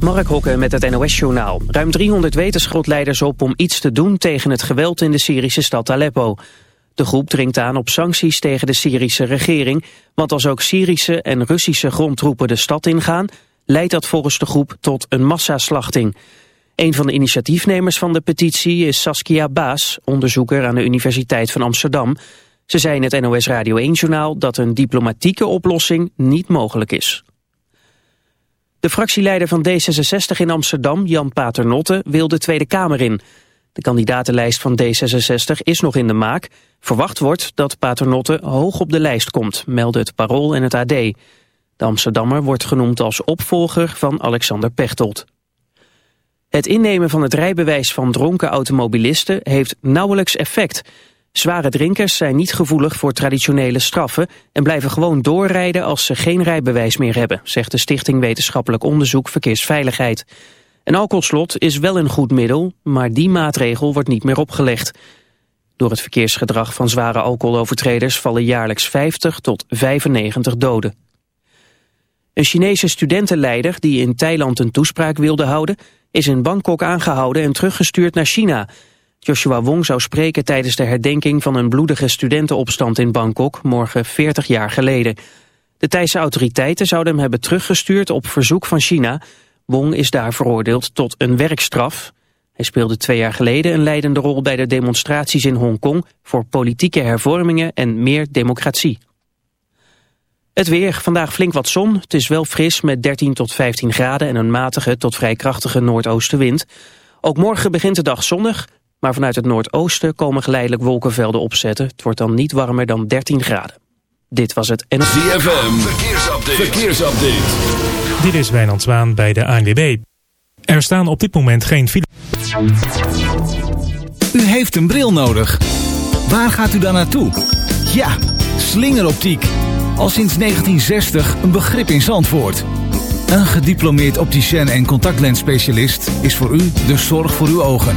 Mark Hokke met het NOS-journaal. Ruim 300 wetenschapsleiders op om iets te doen tegen het geweld in de Syrische stad Aleppo. De groep dringt aan op sancties tegen de Syrische regering... want als ook Syrische en Russische grondtroepen de stad ingaan... leidt dat volgens de groep tot een massaslachting. Een van de initiatiefnemers van de petitie is Saskia Baas... onderzoeker aan de Universiteit van Amsterdam. Ze zei in het NOS Radio 1-journaal dat een diplomatieke oplossing niet mogelijk is. De fractieleider van D66 in Amsterdam, Jan Paternotte, wil de Tweede Kamer in. De kandidatenlijst van D66 is nog in de maak. Verwacht wordt dat Paternotte hoog op de lijst komt, melden het Parool en het AD. De Amsterdammer wordt genoemd als opvolger van Alexander Pechtold. Het innemen van het rijbewijs van dronken automobilisten heeft nauwelijks effect... Zware drinkers zijn niet gevoelig voor traditionele straffen en blijven gewoon doorrijden als ze geen rijbewijs meer hebben, zegt de Stichting Wetenschappelijk Onderzoek Verkeersveiligheid. Een alcoholslot is wel een goed middel, maar die maatregel wordt niet meer opgelegd. Door het verkeersgedrag van zware alcoholovertreders vallen jaarlijks 50 tot 95 doden. Een Chinese studentenleider die in Thailand een toespraak wilde houden, is in Bangkok aangehouden en teruggestuurd naar China. Joshua Wong zou spreken tijdens de herdenking van een bloedige studentenopstand in Bangkok, morgen 40 jaar geleden. De Thaise autoriteiten zouden hem hebben teruggestuurd op verzoek van China. Wong is daar veroordeeld tot een werkstraf. Hij speelde twee jaar geleden een leidende rol bij de demonstraties in Hongkong voor politieke hervormingen en meer democratie. Het weer, vandaag flink wat zon. Het is wel fris met 13 tot 15 graden en een matige tot vrij krachtige noordoostenwind. Ook morgen begint de dag zonnig, maar vanuit het noordoosten komen geleidelijk wolkenvelden opzetten. Het wordt dan niet warmer dan 13 graden. Dit was het NFM. ZFM, verkeersupdate. verkeersupdate. Dit is Wijnand Zwaan bij de ANWB. Er staan op dit moment geen file. U heeft een bril nodig. Waar gaat u dan naartoe? Ja, slingeroptiek. Al sinds 1960 een begrip in Zandvoort. Een gediplomeerd opticien en contactlensspecialist is voor u de zorg voor uw ogen.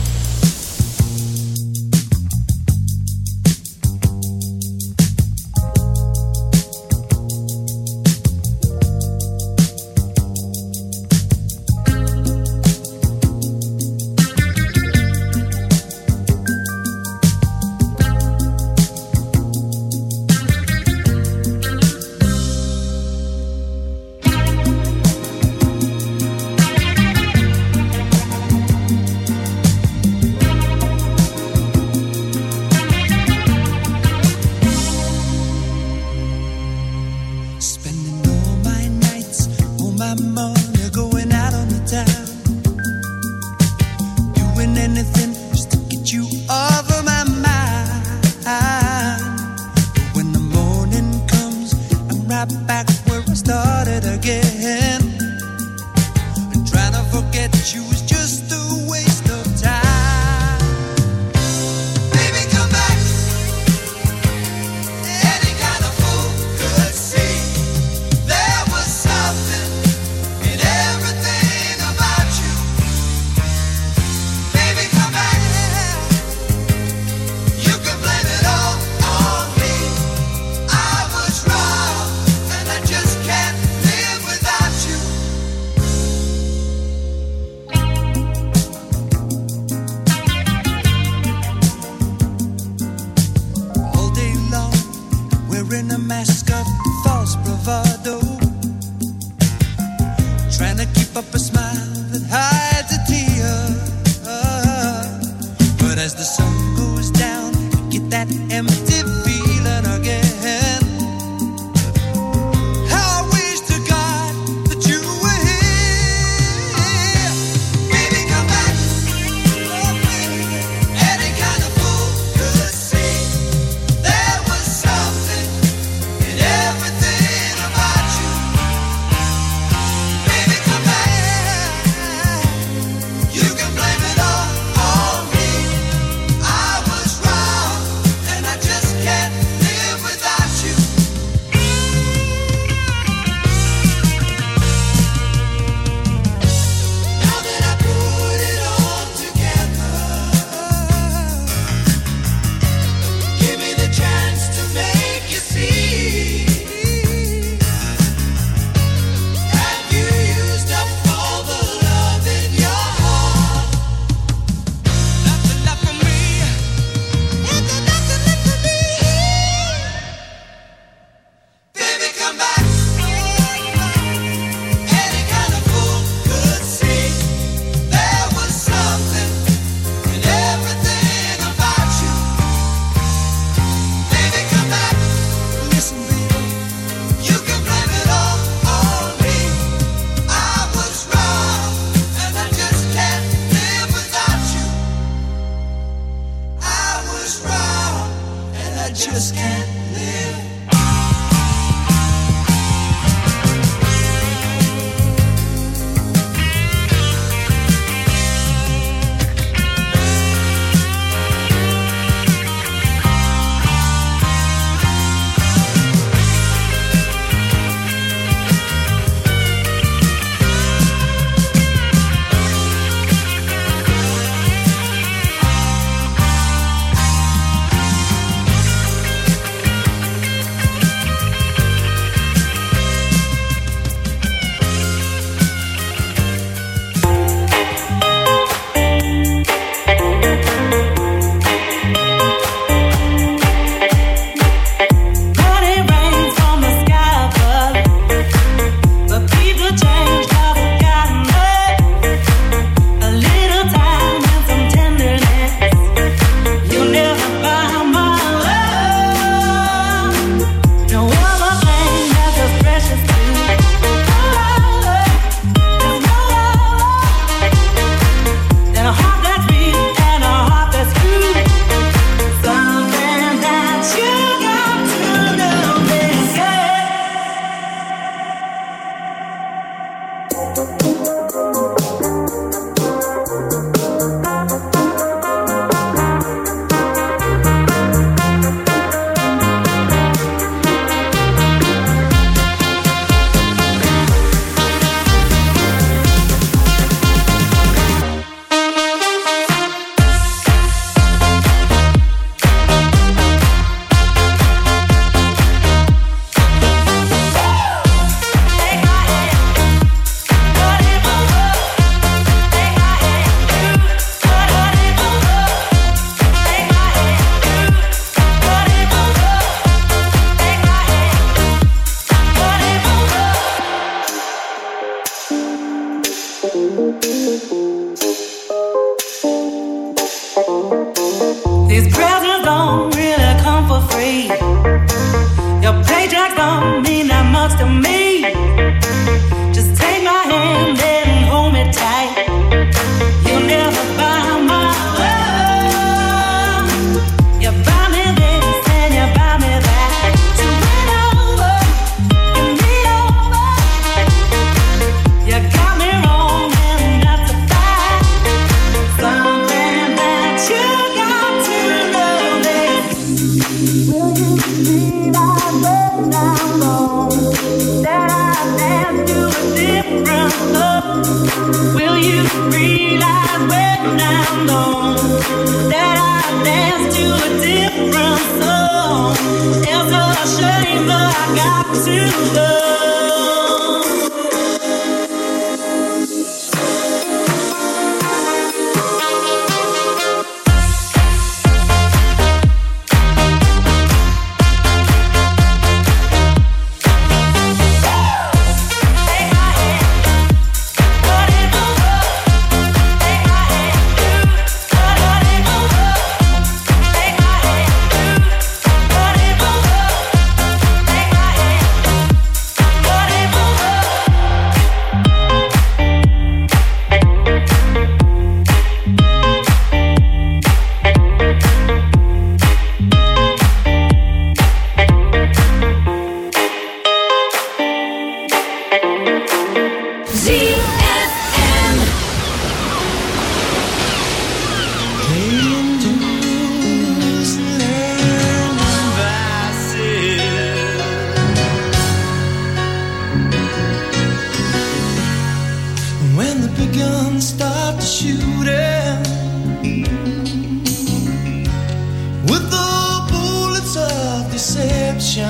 attention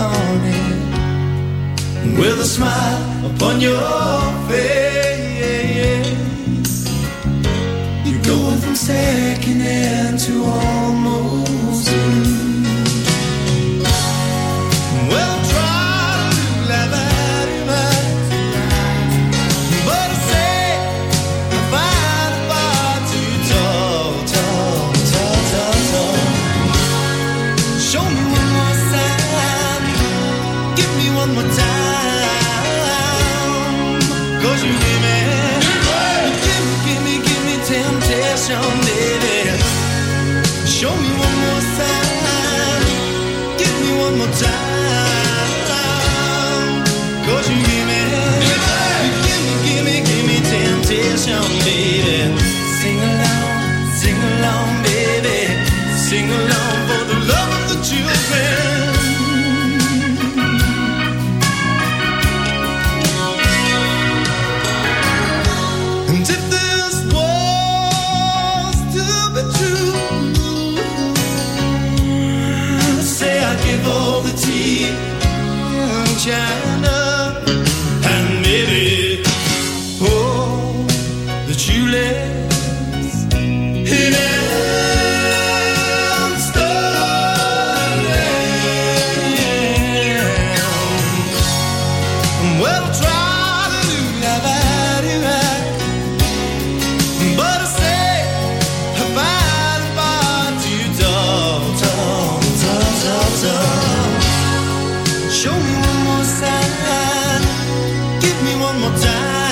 on it with a smile upon your face. You're going from second hand to almost. Give me one more time.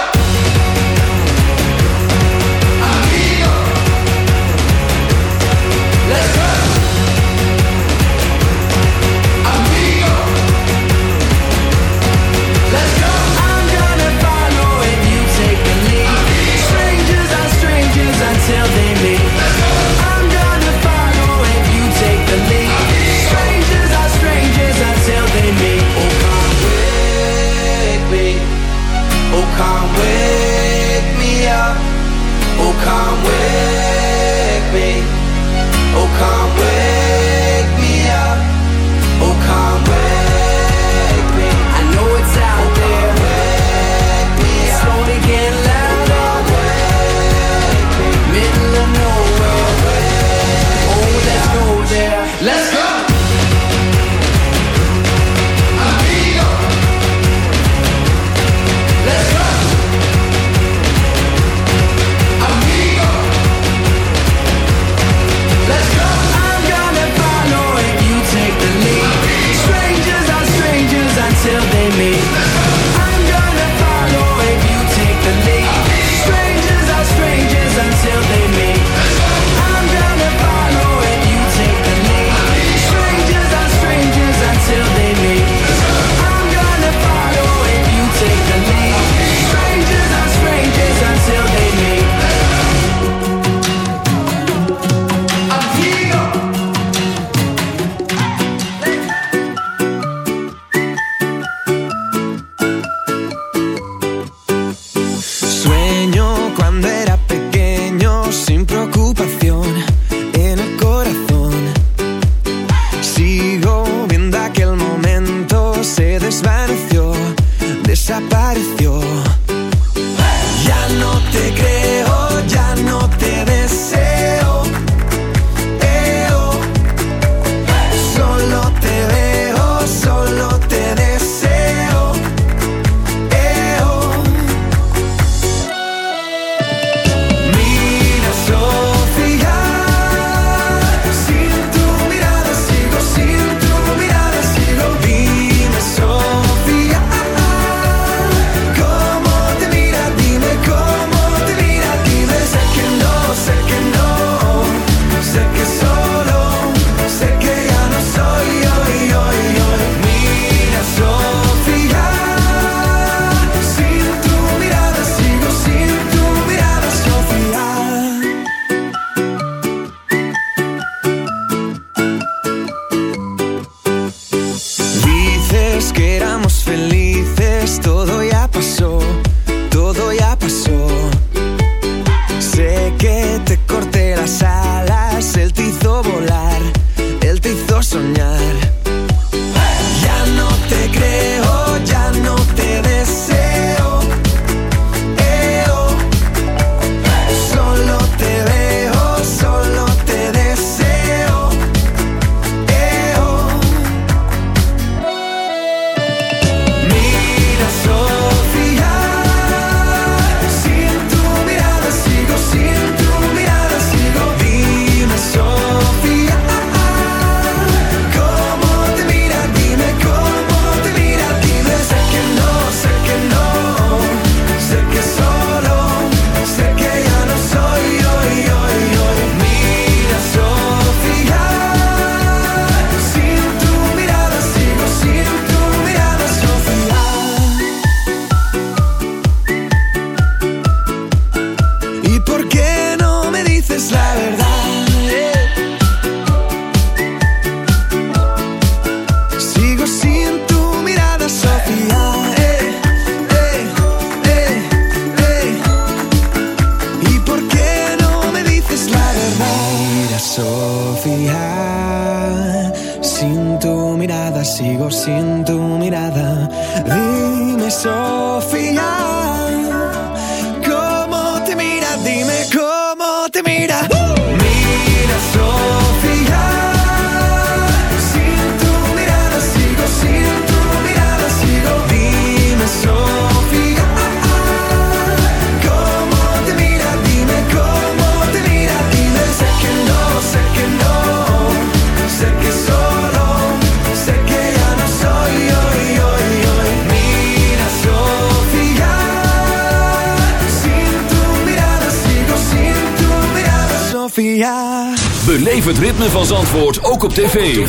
het ritme van Zandvoort ook op tv.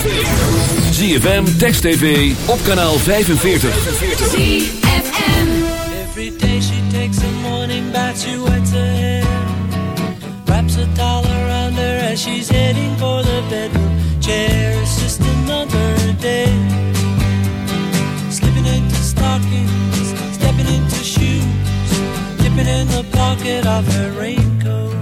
ZFM, Text TV, op kanaal 45. ZFM Every day she takes a morning bath, she wets her hair. Wraps a towel around her as she's heading for the bedroom chair. It's just another day. Slipping into stockings, stepping into shoes. Dipping in the pocket of her raincoat.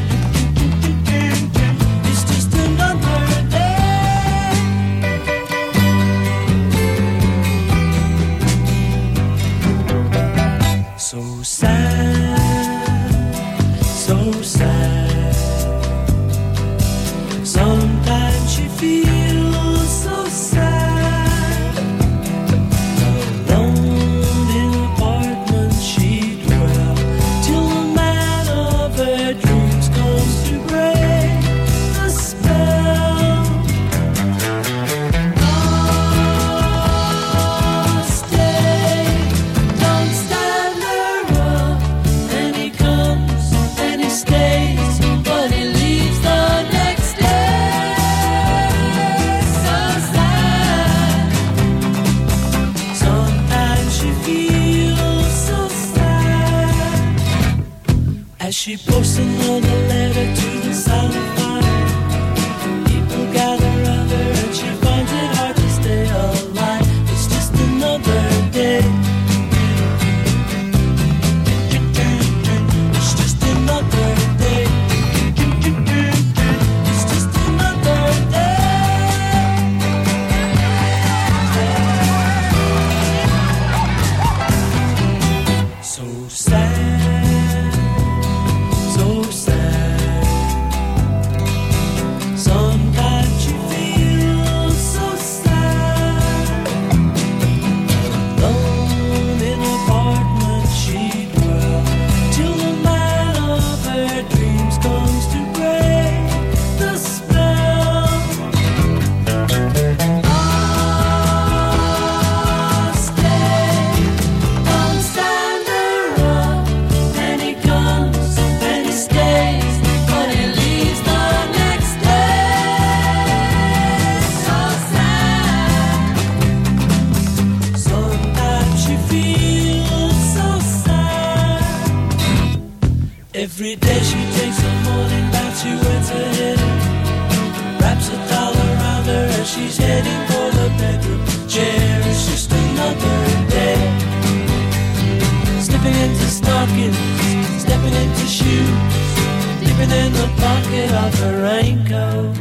in the pocket of her raincoat.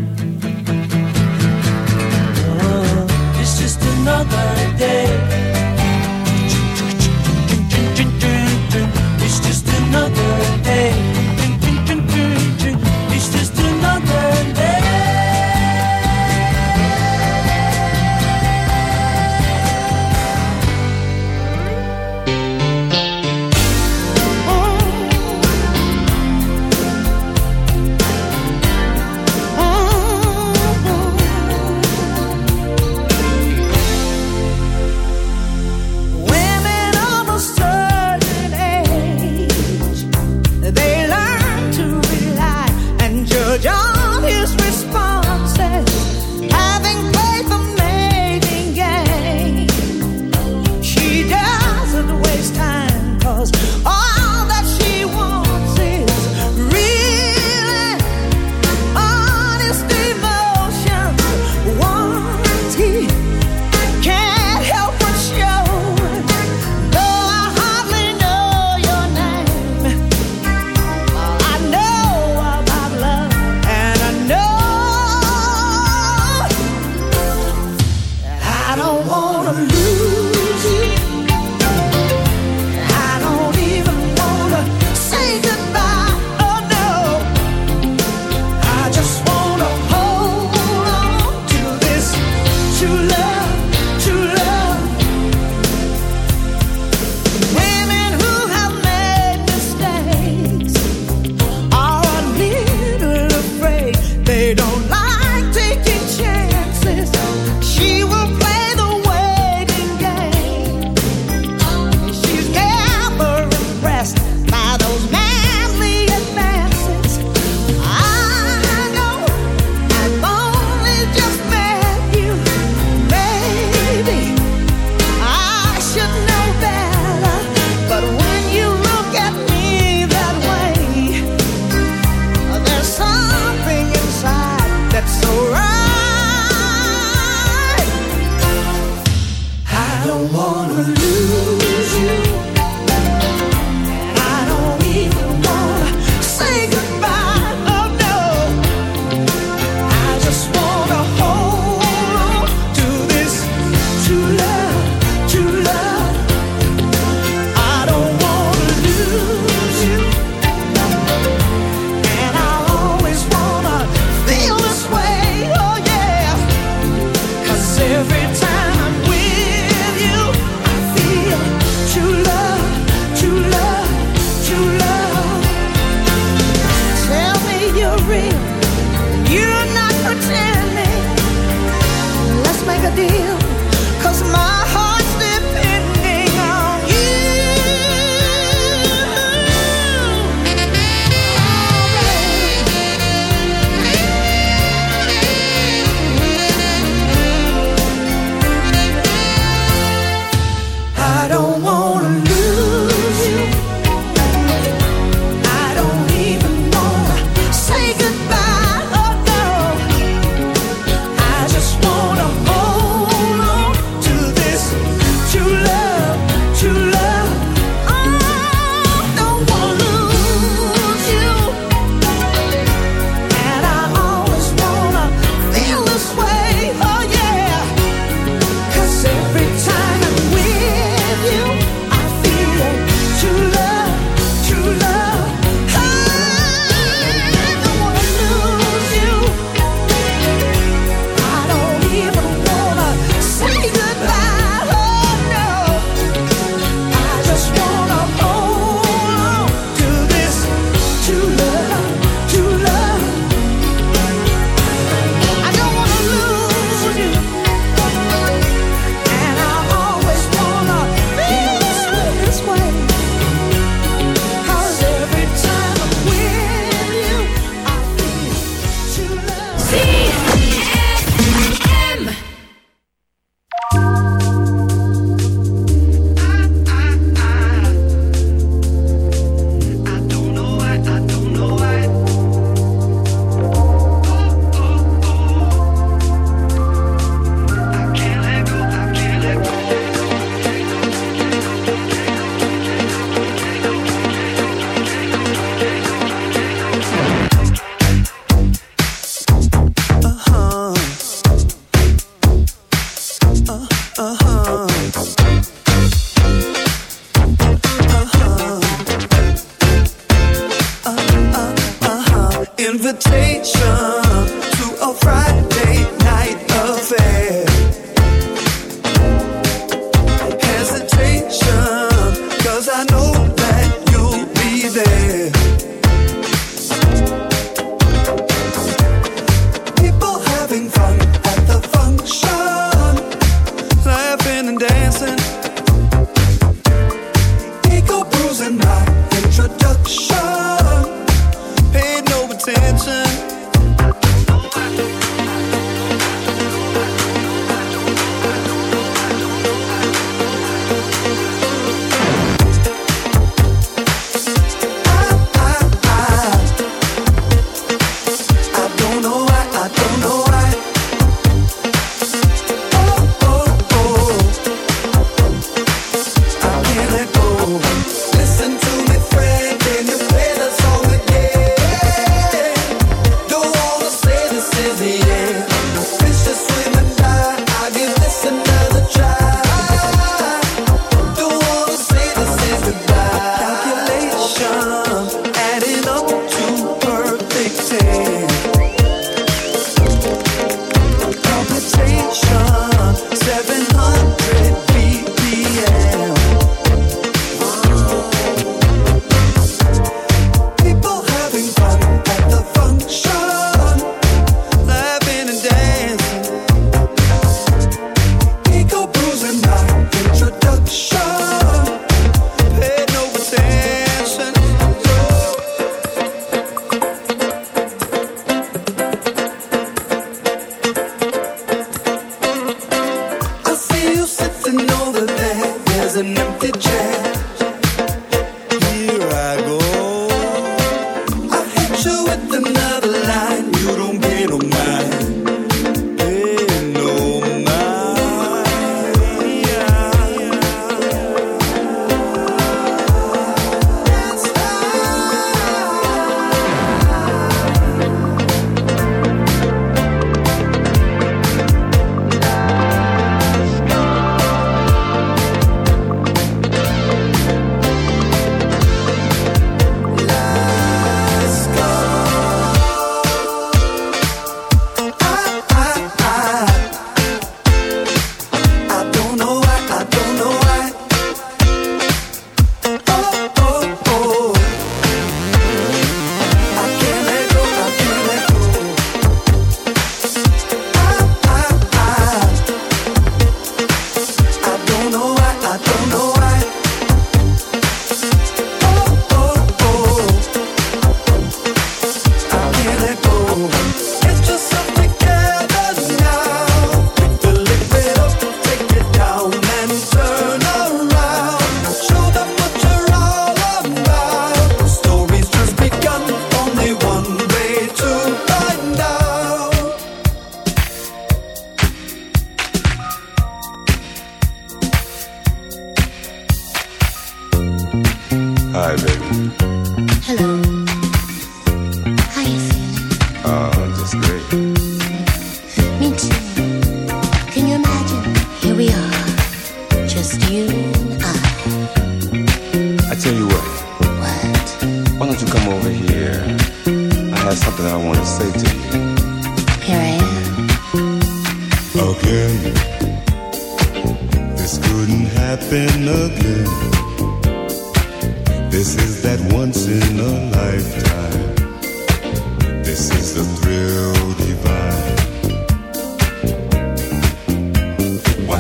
Oh, it's just another day.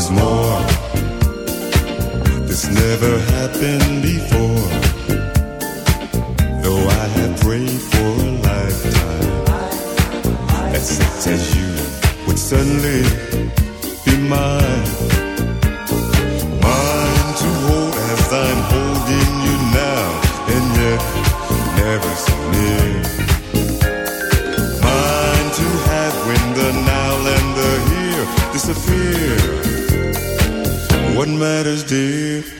There's more. This never happened before. Though I had prayed for a lifetime as such as you would suddenly be mine. matters, dear.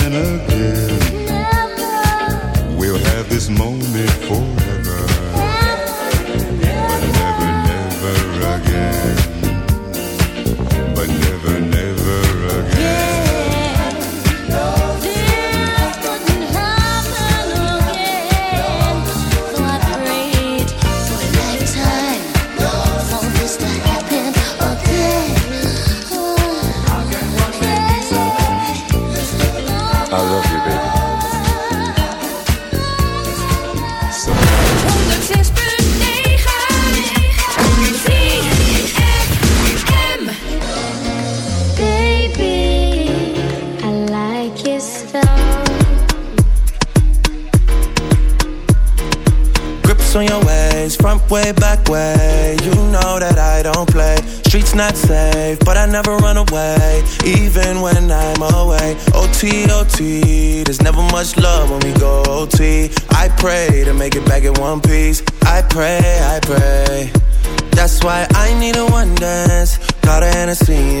Streets not safe, but I never run away, even when I'm away. OT, OT, there's never much love when we go OT. I pray to make it back in one piece. I pray, I pray. That's why I need a one dance. Got a Hennessy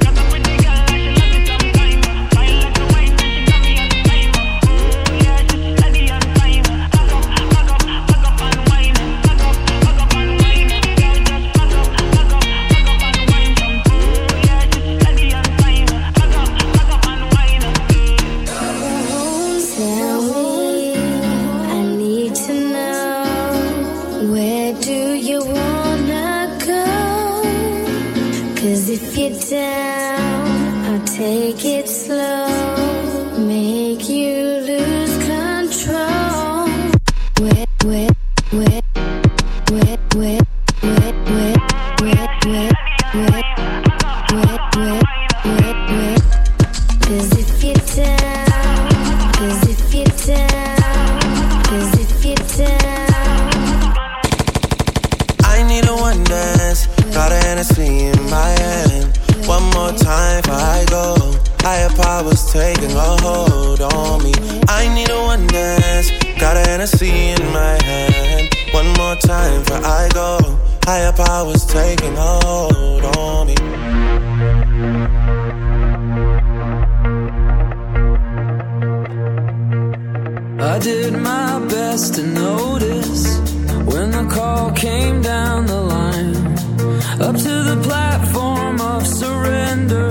Got a Hennessy in my hand. One more time before I go. Higher powers taking hold on me. I did my best to notice when the call came down the line. Up to the platform of surrender.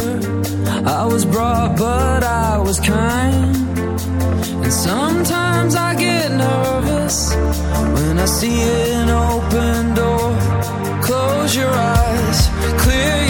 I was brought, but I was kind. And sometimes I nervous when I see an open door. Close your eyes, clear your